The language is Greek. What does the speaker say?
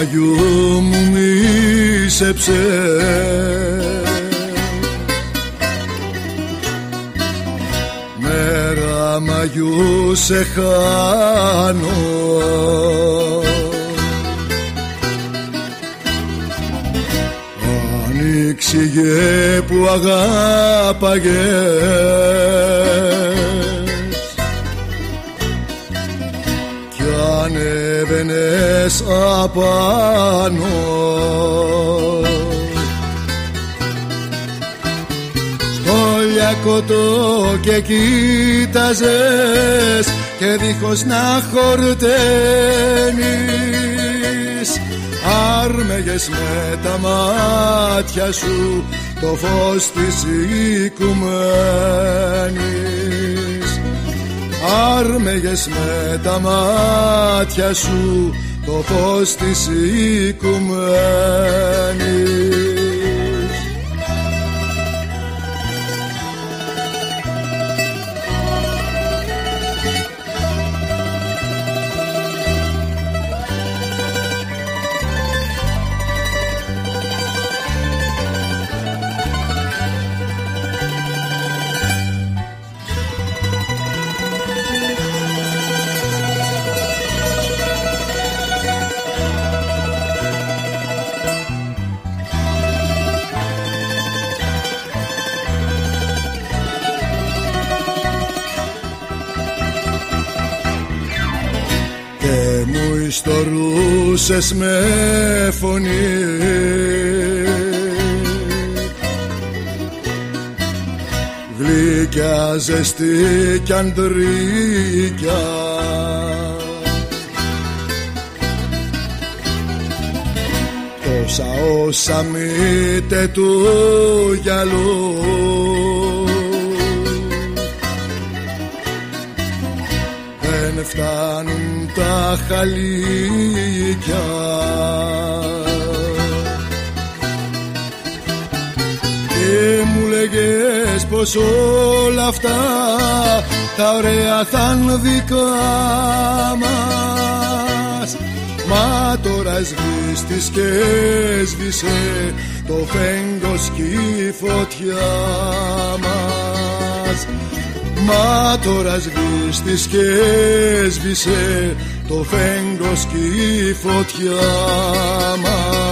Μαγιού μου μίσεψε Μέρα Μαγιού σε χάνω. Ανοίξιγε που αγάπαγες ανέβαινες απάνω Στο λιακωτό και κοίταζες και δίχως να χορταίνεις. Άρμεγες με τα μάτια σου το φως της οικουμένης άρμεγες με τα μάτια σου το φως της οικουμένης ιστορούσες με φωνή. Γλυκιά ζεστή κι αντρίκια. Τόσα όσα μήτε του γυαλού φτάνουν τα χαλίκια. Και μου λέγες πως όλα αυτά τα ωραία θα είναι δικά μας. Μα τώρα σβήστης και σβήσε το φέγγος κι η φωτιά μας Μα τώρα σβήστης και σβήσε το φέγγος και η φωτιά μας